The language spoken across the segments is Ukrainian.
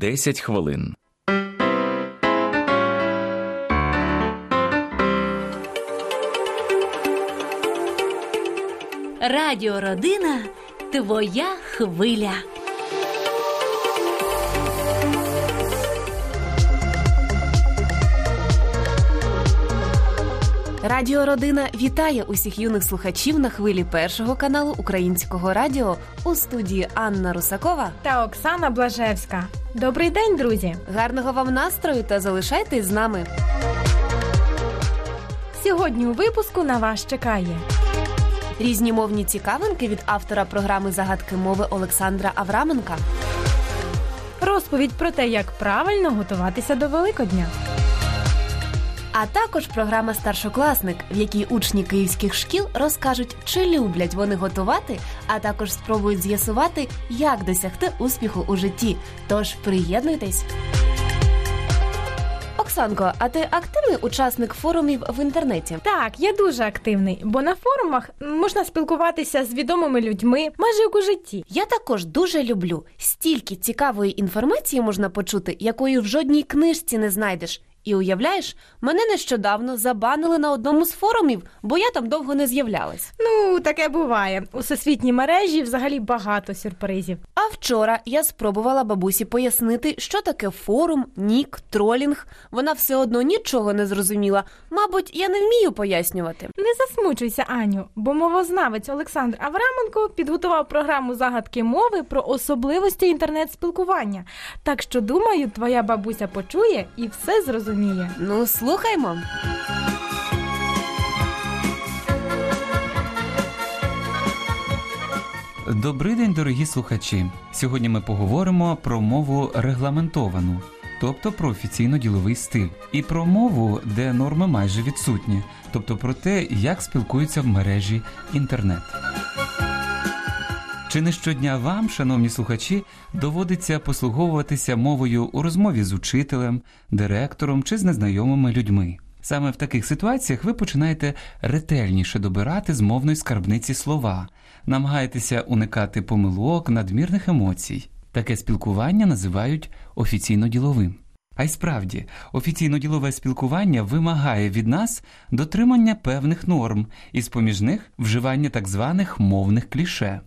10 хвилин. Радіо Родина твоя хвиля. Радіо Родина вітає усіх юних слухачів на хвилі першого каналу Українського радіо у студії Анна Русакова та Оксана Блажевська. Добрий день, друзі! Гарного вам настрою та залишайтесь з нами. Сьогодні у випуску на вас чекає різні мовні цікавинки від автора програми загадки мови Олександра Авраменка. Розповідь про те, як правильно готуватися до Великодня. А також програма Старшокласник, в якій учні київських шкіл розкажуть, чи люблять вони готувати, а також спробують з'ясувати, як досягти успіху у житті. Тож приєднуйтесь. Оксанко, а ти активний учасник форумів в інтернеті? Так, я дуже активний, бо на форумах можна спілкуватися з відомими людьми майже як у житті. Я також дуже люблю. Стільки цікавої інформації можна почути, якої в жодній книжці не знайдеш. І уявляєш, мене нещодавно забанили на одному з форумів, бо я там довго не з'являлась. Ну, таке буває. У всесвітній мережі взагалі багато сюрпризів. А вчора я спробувала бабусі пояснити, що таке форум, нік, тролінг. Вона все одно нічого не зрозуміла. Мабуть, я не вмію пояснювати. Не засмучуйся, Аню, бо мовознавець Олександр Авраменко підготував програму загадки мови про особливості інтернет-спілкування. Так що, думаю, твоя бабуся почує і все зрозуміє розуміє. Ну, слухаймо. Добрий день, дорогі слухачі. Сьогодні ми поговоримо про мову регламентовану, тобто про офіційно-діловий стиль, і про мову, де норми майже відсутні, тобто про те, як спілкуються в мережі інтернет. Чи не щодня вам, шановні слухачі, доводиться послуговуватися мовою у розмові з учителем, директором чи з незнайомими людьми? Саме в таких ситуаціях ви починаєте ретельніше добирати з мовної скарбниці слова, намагаєтеся уникати помилок, надмірних емоцій. Таке спілкування називають офіційно діловим. А й справді, офіційно ділове спілкування вимагає від нас дотримання певних норм, і з поміж них вживання так званих мовних кліше.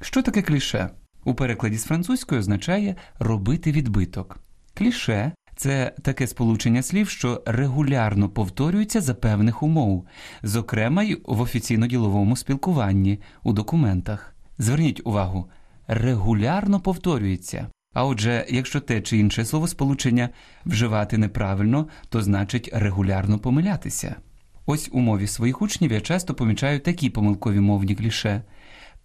Що таке кліше? У перекладі з французької означає робити відбиток. Кліше це таке сполучення слів, що регулярно повторюється за певних умов, зокрема й в офіційно-діловому спілкуванні у документах. Зверніть увагу, регулярно повторюється. А отже, якщо те чи інше словосполучення вживати неправильно, то значить регулярно помилятися. Ось у мові своїх учнів я часто помічаю такі помилкові мовні кліше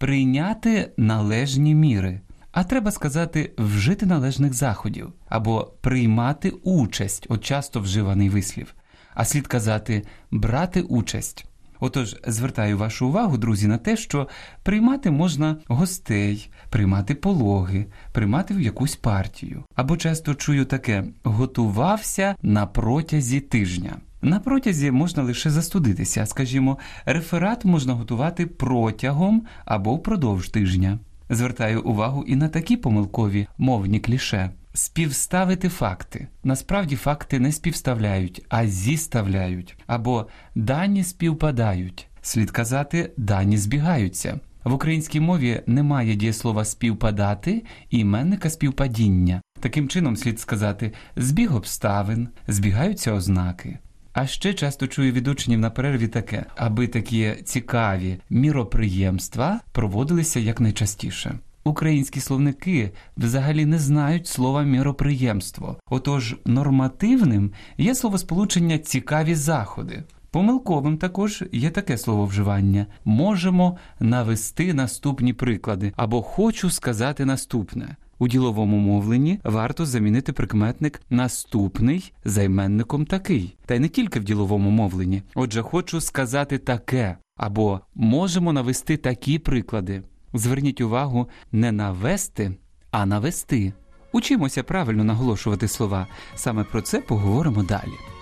прийняти належні міри, а треба сказати, вжити належних заходів або приймати участь, от часто вживаний вислів, а слід казати брати участь. Отож, звертаю вашу увагу, друзі, на те, що приймати можна гостей, приймати пологи, приймати в якусь партію. Або часто чую таке готувався на протязі тижня. На протязі можна лише застудитися, скажімо, реферат можна готувати протягом або впродовж тижня. Звертаю увагу і на такі помилкові мовні кліше. Співставити факти. Насправді факти не співставляють, а зіставляють. Або дані співпадають. Слід казати, дані збігаються. В українській мові немає дієслова співпадати і іменника співпадіння. Таким чином слід сказати збіг обставин, збігаються ознаки. А ще часто чую від учнів на перерві таке, аби такі цікаві міроприємства проводилися якнайчастіше. Українські словники взагалі не знають слова міроприємство, отож нормативним є словосполучення цікаві заходи. Помилковим також є таке слововживання. Можемо навести наступні приклади або хочу сказати наступне. У діловому мовленні варто замінити прикметник наступний займенником такий, та й не тільки в діловому мовленні. Отже, хочу сказати таке, або можемо навести такі приклади. Зверніть увагу не навести, а навести. Учимося правильно наголошувати слова. Саме про це поговоримо далі.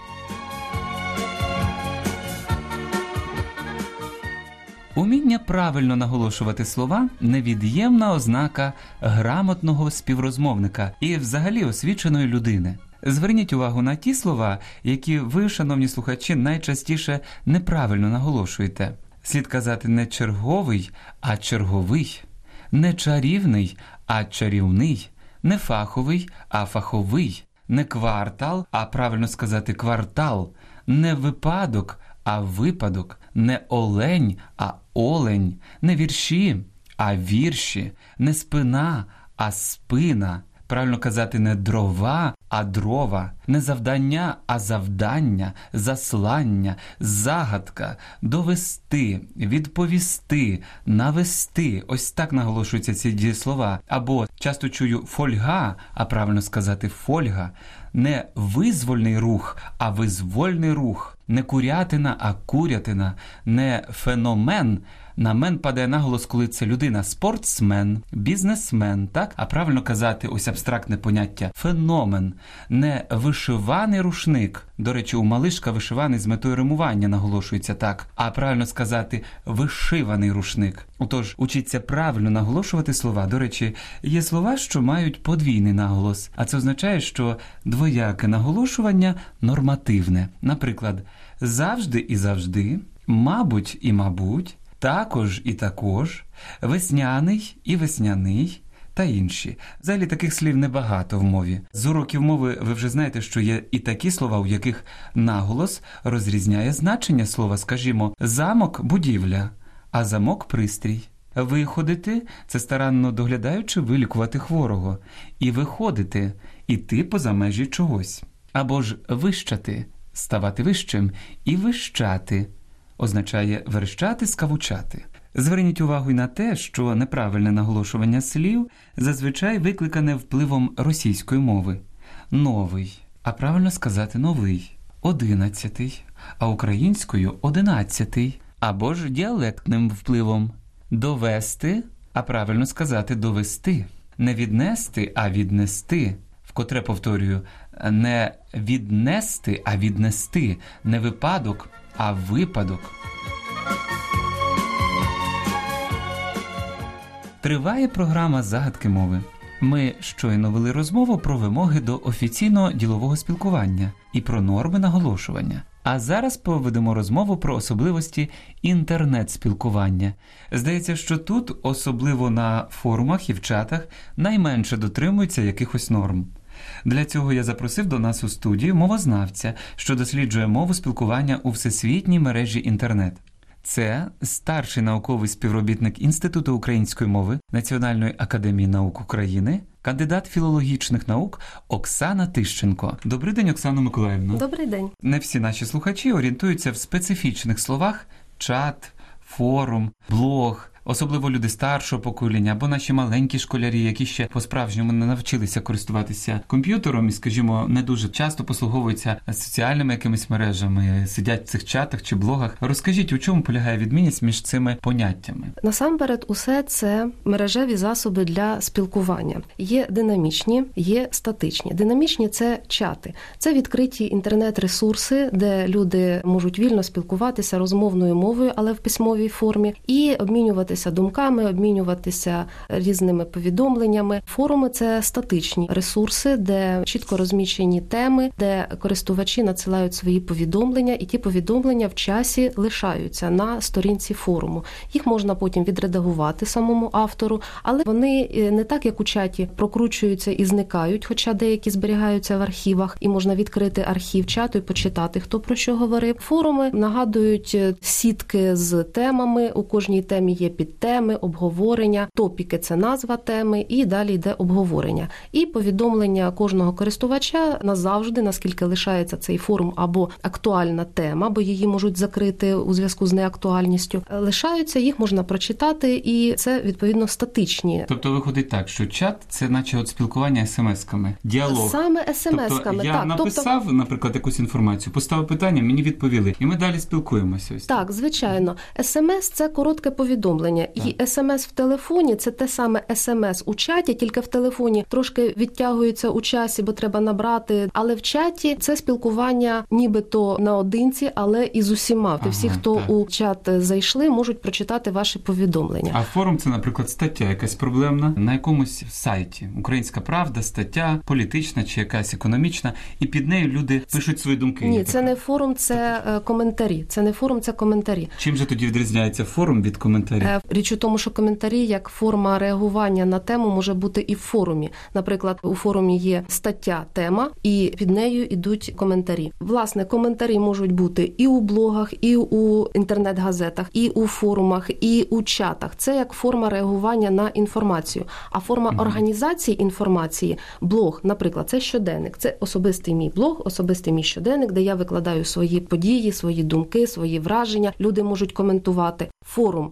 Уміння правильно наголошувати слова невід'ємна ознака грамотного співрозмовника і взагалі освіченої людини. Зверніть увагу на ті слова, які ви, шановні слухачі, найчастіше неправильно наголошуєте. Слід казати не черговий, а черговий, не чарівний, а чарівний, не фаховий, а фаховий, не квартал, а правильно сказати квартал, не випадок, а випадок, не олень, а олень, не вірші, а вірші, не спина, а спина. Правильно казати не дрова, а дрова, не завдання, а завдання, заслання, загадка, довести, відповісти, навести. Ось так наголошуються ці дієслова. Або часто чую фольга, а правильно сказати фольга, не визвольний рух, а визвольний рух, не курятина, а курятина, не феномен. На мен падає наголос, коли це людина спортсмен, бізнесмен, так? А правильно казати, ось абстрактне поняття феномен, не вишиваний рушник. До речі, у малишка вишиваний з метою римування наголошується так. А правильно сказати вишиваний рушник. Отож, учіться правильно наголошувати слова. До речі, є слова, що мають подвійний наголос, а це означає, що двояке наголошування нормативне. Наприклад, завжди і завжди, мабуть і мабуть також і також, весняний і весняний та інші. Взагалі таких слів небагато в мові. З уроків мови ви вже знаєте, що є і такі слова, у яких наголос розрізняє значення слова, скажімо, замок будівля, а замок пристрій. Виходити це старанно доглядаючи вилікувати хворого, і виходити іти поза межі чогось. Або ж вищати, ставати вищим, і вищати означає верещати, скавучати. Зверніть увагу й на те, що неправильне наголошування слів зазвичай викликане впливом російської мови. Новий, а правильно сказати новий, одинадцятий, а українською одинадцятий, або ж діалектним впливом довести, а правильно сказати довести, не віднести, а віднести. Вкотре повторюю, не віднести, а віднести, не випадок, а випадок. Триває програма загадки мови. Ми щойно вели розмову про вимоги до офіційного ділового спілкування і про норми наголошування. А зараз поведемо розмову про особливості інтернет-спілкування. Здається, що тут, особливо на форумах і в чатах, найменше дотримуються якихось норм. Для цього я запросив до нас у студію мовознавця, що досліджує мову спілкування у всесвітній мережі інтернет. Це старший науковий співробітник Інституту української мови Національної академії наук України, кандидат філологічних наук Оксана Тищенко. Добрий день, Оксана Миколаївна. Добрий день. Не всі наші слухачі орієнтуються в специфічних словах: чат, форум, блог. Особливо люди старшого покоління або наші маленькі школярі, які ще по-справжньому не навчилися користуватися комп'ютером і, скажімо, не дуже часто послуговуються соціальними якимись мережами, сидять в цих чатах чи блогах. Розкажіть, у чому полягає відмінність між цими поняттями? Насамперед, усе це мережеві засоби для спілкування. Є динамічні, є статичні. Динамічні це чати, це відкриті інтернет-ресурси, де люди можуть вільно спілкуватися розмовною мовою, але в письмовій формі, і обмінювати обмінюватися думками, обмінюватися різними повідомленнями. Форуми це статичні ресурси, де чітко розміщені теми, де користувачі надсилають свої повідомлення, і ті повідомлення в часі лишаються на сторінці форуму. Їх можна потім відредагувати самому автору, але вони е, не так, як у чаті, прокручуються і зникають, хоча деякі зберігаються в архівах, і можна відкрити архів чату і почитати, хто про що говорив. Форуми нагадують е, сітки з темами. У кожній темі є підтеми, обговорення, топіки це назва теми, і далі йде обговорення. І повідомлення кожного користувача назавжди, наскільки лишається цей форум або актуальна тема, бо її можуть закрити у зв'язку з неактуальністю. Лишаються, їх можна прочитати, і це відповідно статичні. Тобто виходить так, що чат це наче от спілкування смс-ками, діалог. Саме смс-ками. Тобто я так, написав, тобто... наприклад, якусь інформацію, поставив питання, мені відповіли, і ми далі спілкуємося. Ось так, звичайно, смс це коротке повідомлення повідомлення. І смс в телефоні це те саме смс у чаті, тільки в телефоні трошки відтягується у часі, бо треба набрати. Але в чаті це спілкування, нібито наодинці, але і з усіма. Ага, Всі, хто так. у чат зайшли, можуть прочитати ваші повідомлення. А форум це, наприклад, стаття якась проблемна на якомусь сайті. Українська правда, стаття політична чи якась економічна, і під нею люди пишуть свої думки. Ні, це не форум, це е, коментарі. Це не форум, це коментарі. Чим же тоді відрізняється форум від коментарів? Річ у тому, що коментарі як форма реагування на тему може бути і в форумі. Наприклад, у форумі є стаття, тема, і під нею йдуть коментарі. Власне, коментарі можуть бути і у блогах, і у інтернет-газетах, і у форумах, і у чатах. Це як форма реагування на інформацію. А форма організації інформації, блог, наприклад, це щоденник. Це особистий мій блог, особистий мій щоденник, де я викладаю свої події, свої думки, свої враження. Люди можуть коментувати. Форум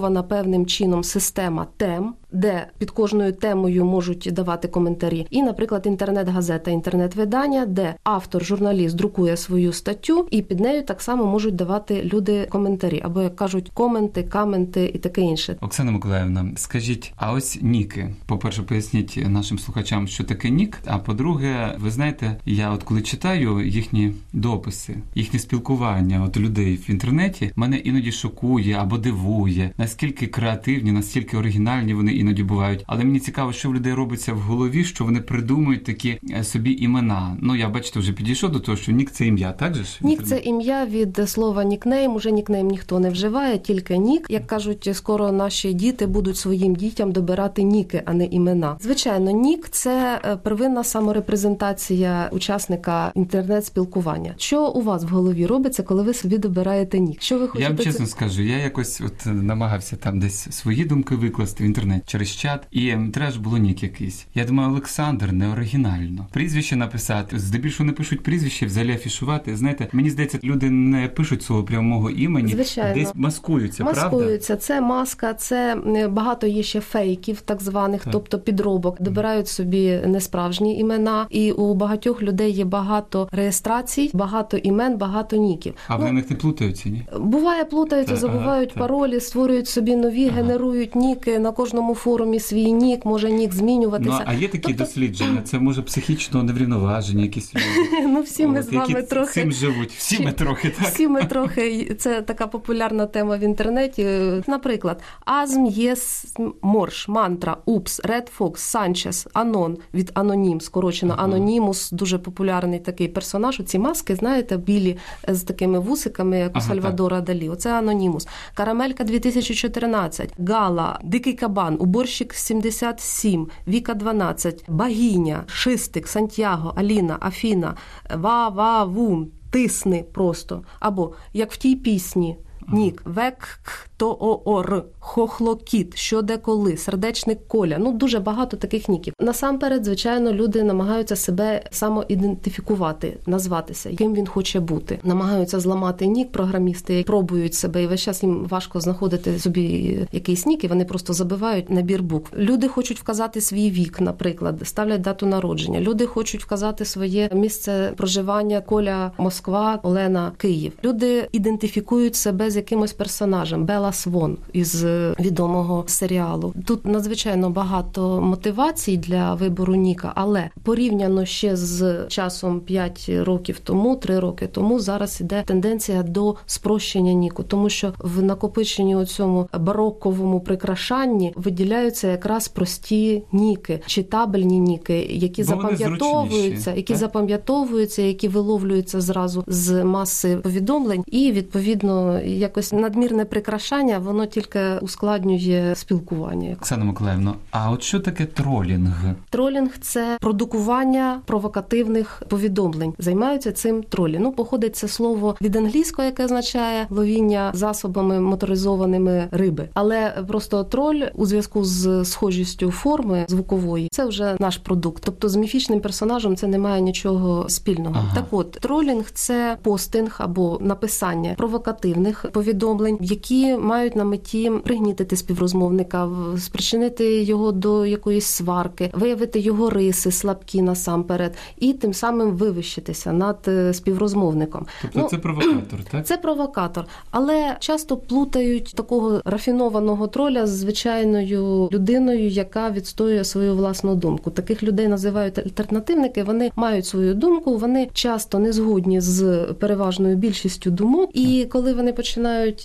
організована певним чином система тем, де під кожною темою можуть давати коментарі. І, наприклад, інтернет-газета, інтернет-видання, де автор, журналіст друкує свою статтю, і під нею так само можуть давати люди коментарі, або як кажуть, коменти, каменти і таке інше. Оксана Миколаївна, скажіть, а ось ніки. По-перше, поясніть нашим слухачам, що таке нік. А по-друге, ви знаєте, я от коли читаю їхні дописи, їхнє спілкування от людей в інтернеті, мене іноді шокує або дивує, наскільки креативні, наскільки оригінальні вони іноді бувають. Але мені цікаво, що в людей робиться в голові, що вони придумують такі е, собі імена. Ну я бачите, вже підійшов до того, що нік це ім'я, так же ж? Нік це ім'я від слова нікнейм. Уже нікнейм ніхто не вживає, тільки нік. Як кажуть, скоро наші діти будуть своїм дітям добирати ніки, а не імена. Звичайно, нік це е, первинна саморепрезентація учасника інтернет-спілкування. Що у вас в голові робиться, коли ви собі добираєте нік? Що ви Я хочете? вам це- чесно скажу, я якось от е, намагався там десь свої думки викласти в інтернет через чат, і ж було нік якийсь. Я думаю, Олександр не оригінально. Прізвище написати. Здебільшого не пишуть прізвище, взагалі афішувати. Знаєте, мені здається, люди не пишуть свого прямого імені, Звичайно. десь маскуються, правда? Це маска, це багато є ще фейків, так званих, Так. тобто підробок. Добирають собі несправжні імена, і у багатьох людей є багато реєстрацій, багато імен, багато ніків. А Ну, в них не плутаються, ні? Буває, плутаються, забувають так. паролі, створюють собі нові, Ага. генерують ніки на кожному форумі свій нік, може нік Ну, змінюватися. а є такі Тобто- дослідження, це може психічного неврівноваження, якісь люди. Ну, всі ми От, з вами трохи цим живуть. Всі ми трохи так. Всі ми трохи це така популярна тема в інтернеті. Наприклад, Азм, єс, морш, мантра, упс, Ред Фокс, Санчес, Анон від Анонім, скорочено Ага. Анонімус, дуже популярний такий персонаж. Ці маски, знаєте, білі з такими вусиками, як у Ага, Сальвадора Далі. Оце Анонімус. Карамелька 2014, Гала, Дикий Кабан, Уборщик 77, Віка 12, Багіня, Шистик, Сантьяго, Аліна, Афіна, Ва Ва Вум, Тисни просто. Або як в тій пісні. Нік, век то оор, хохлокіт, що де коли, сердечник коля. Ну дуже багато таких ніків. Насамперед, звичайно, люди намагаються себе самоідентифікувати, назватися, ким він хоче бути. Намагаються зламати нік. Програмісти пробують себе, і весь час їм важко знаходити собі якийсь нік, і вони просто забивають набір букв. Люди хочуть вказати свій вік, наприклад, ставлять дату народження. Люди хочуть вказати своє місце проживання Коля Москва, Олена Київ. Люди ідентифікують себе з якимось персонажем Бела Свон із е, відомого серіалу. Тут надзвичайно багато мотивацій для вибору Ніка, але порівняно ще з часом 5 років тому, 3 роки тому, зараз іде тенденція до спрощення Ніку, тому що в накопиченні у цьому бароковому прикрашанні виділяються якраз прості ніки, читабельні ніки, які запам'ятовуються, які запам'ятовуються, які виловлюються зразу з маси повідомлень, і відповідно якось надмірне прикрашання, воно тільки ускладнює спілкування. Оксана Миколаївна, а от що таке тролінг? Тролінг це продукування провокативних повідомлень. Займаються цим тролі. Ну, походить це слово від англійського, яке означає ловіння засобами моторизованими риби. Але просто троль у зв'язку з схожістю форми звукової це вже наш продукт. Тобто з міфічним персонажем це не має нічого спільного. Ага. Так от тролінг це постинг або написання провокативних повідомлень, які мають на меті пригнітити співрозмовника, спричинити його до якоїсь сварки, виявити його риси, слабкі насамперед, і тим самим вивищитися над е, співрозмовником. Тобто ну, це провокатор, так? Це провокатор, але часто плутають такого рафінованого троля з звичайною людиною, яка відстоює свою власну думку. Таких людей називають альтернативники. Вони мають свою думку, вони часто не згодні з переважною більшістю думок, і коли вони починають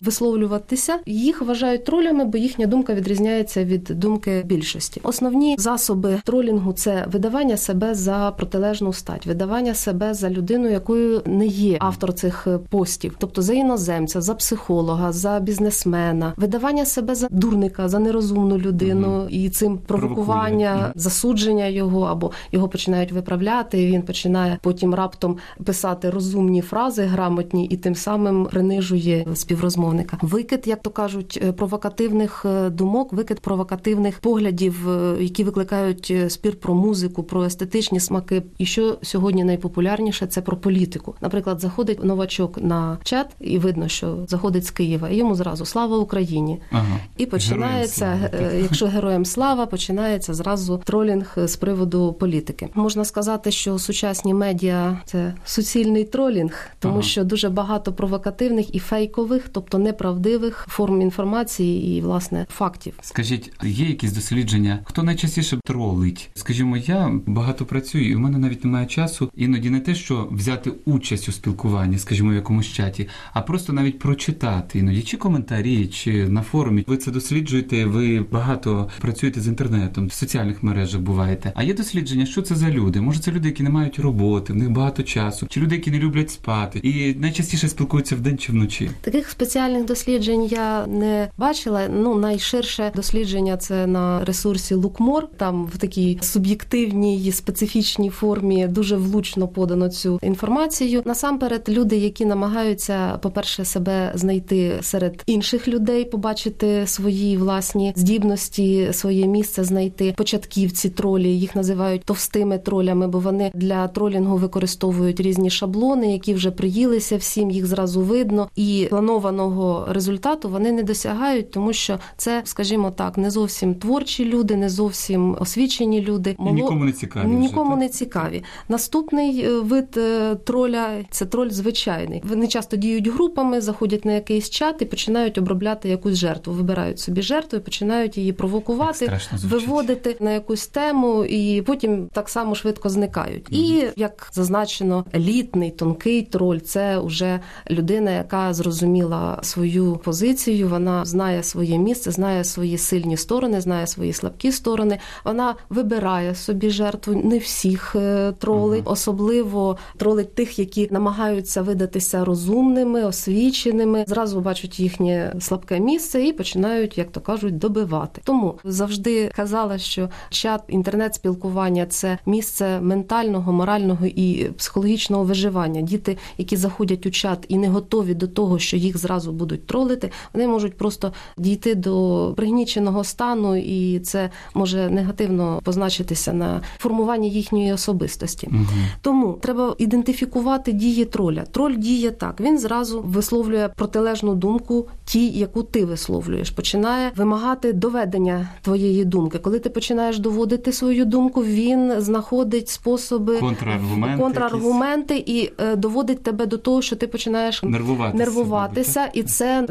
висловлюватися, їх вважають тролями, бо їхня думка відрізняється від думки більшості. Основні засоби тролінгу це видавання себе за протилежну стать, видавання себе за людину, якою не є автор цих постів, тобто за іноземця, за психолога, за бізнесмена, видавання себе за дурника, за нерозумну людину, угу. і цим провокування, Провокує. засудження його або його починають виправляти. і Він починає потім раптом писати розумні фрази грамотні і тим самим принижує співрозмовника. Викид, як то кажуть, е, провокативних е, думок, викид провокативних поглядів, е, які викликають спір про музику, про естетичні смаки. І що сьогодні найпопулярніше це про політику. Наприклад, заходить новачок на чат, і видно, що заходить з Києва. і Йому зразу слава Україні, ага. і починається, слава, якщо героям слава, починається зразу тролінг з приводу політики. Можна сказати, що сучасні медіа це суцільний тролінг, тому ага. що дуже багато провокативних і фейкових, тобто неправдивих форм інформації і власне фактів. Скажіть, є якісь дослідження? Хто найчастіше тролить? Скажімо, я багато працюю, і в мене навіть немає часу. Іноді не те, що взяти участь у спілкуванні, скажімо, в якомусь чаті, а просто навіть прочитати іноді чи коментарі, чи на форумі. Ви це досліджуєте. Ви багато працюєте з інтернетом, в соціальних мережах буваєте. А є дослідження, що це за люди? Може, це люди, які не мають роботи, в них багато часу, чи люди, які не люблять спати, і найчастіше спілкуються вдень чи вночі. Таких спеціальних досліджень я не бачила. Ну найширше дослідження це на ресурсі Лукмор. Там в такій суб'єктивній специфічній формі дуже влучно подано цю інформацію. Насамперед, люди, які намагаються, по перше, себе знайти серед інших людей, побачити свої власні здібності, своє місце знайти. Початківці тролі їх називають товстими тролями, бо вони для тролінгу використовують різні шаблони, які вже приїлися всім, їх зразу видно, і планованого результату вони не досягають, тому що це, скажімо так, не зовсім творчі люди, не зовсім освічені люди. І нікому не цікаві. Нікому вже, не цікаві. Наступний е, вид е, троля це троль звичайний. Вони часто діють групами, заходять на якийсь чат і починають обробляти якусь жертву. Вибирають собі жертву і починають її провокувати, виводити на якусь тему, і потім так само швидко зникають. Mm. І як зазначено, елітний тонкий троль це вже людина, яка зрозуміла свою позицію. Вона знає своє місце, знає свої сильні сторони, знає свої слабкі сторони. Вона вибирає собі жертву. Не всіх е, тролить, mm. особливо тролить тих, які намагаються видатися розумними, освіченими. Зразу бачать їхнє слабке місце і починають, як то кажуть, добивати. Тому завжди казала, що чат інтернет-спілкування це місце ментального, морального і психологічного виживання. Діти, які заходять у чат і не готові до того, що їх зразу будуть тролити, вони можуть просто дійти до пригніченого стану, і це може негативно позначитися на формуванні їхньої особистості. Угу. Тому треба ідентифікувати дії троля. Троль діє так. Він зразу висловлює протилежну думку, ті, яку ти висловлюєш, починає вимагати доведення твоєї думки. Коли ти починаєш доводити свою думку, він знаходить способи контраргументи, контраргументи і е, доводить тебе до того, що ти починаєш нервуватися, нервуватися і це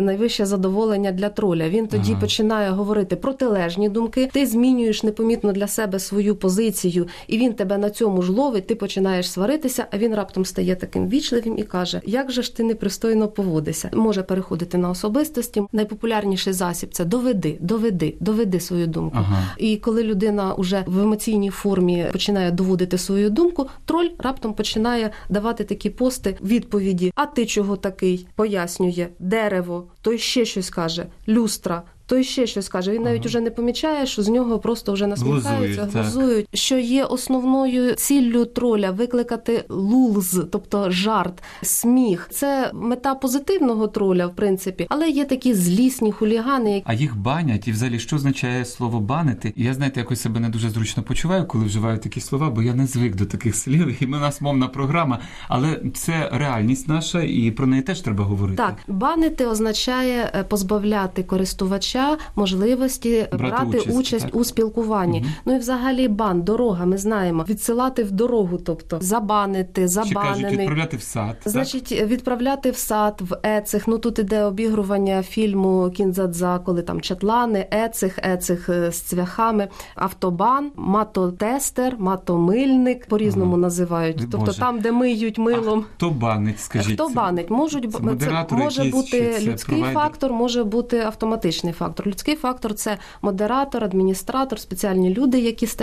найвище задоволення для троля. Він тоді ага. починає говорити протилежні думки. Ти змінюєш непомітно для себе свою позицію, і він тебе на цьому ж ловить. Ти починаєш сваритися, а він раптом стає таким вічливим і каже: Як же ж ти непристойно поводишся? Може переходити на особистості. Найпопулярніший засіб це доведи, доведи, доведи свою думку. Ага. І коли людина уже в емоційній формі починає доводити свою думку, троль раптом починає давати такі пости відповіді: А ти чого такий? Пояснює дерево, той ще щось каже, люстра то ще щось каже. Він навіть уже не помічає, що з нього просто вже насміхаються, Глузують, Що є основною ціллю троля викликати лулз, тобто жарт, сміх. Це мета позитивного троля, в принципі, але є такі злісні хулігани, які А їх банять, і взагалі що означає слово банити? Я знаєте, якось себе не дуже зручно почуваю, коли вживаю такі слова, бо я не звик до таких слів, і ми у нас мовна програма. Але це реальність наша, і про неї теж треба говорити. Так, банити означає е, позбавляти користувача можливості Брати брати участь, участь, у спілкуванні. Мгм. Ну і взагалі бан, дорога, ми знаємо, відсилати в дорогу, тобто забанити, Чи кажуть відправляти в сад. так? Значить, відправляти в сад, в ецих. Ну тут іде обігрування фільму Кінзадза, коли там чатлани, ецих, ецих е, з цвяхами, автобан, матотестер, матомильник по-різному Ага. називають. Боже. Тобто там, де миють милом. Хто банить, скажіть? Хто банить? Можуть це модератори може бути це людський провайдер? фактор, може бути автоматичний фактор. Людський фактор це модератор, адміністратор, спеціальні люди, які стежать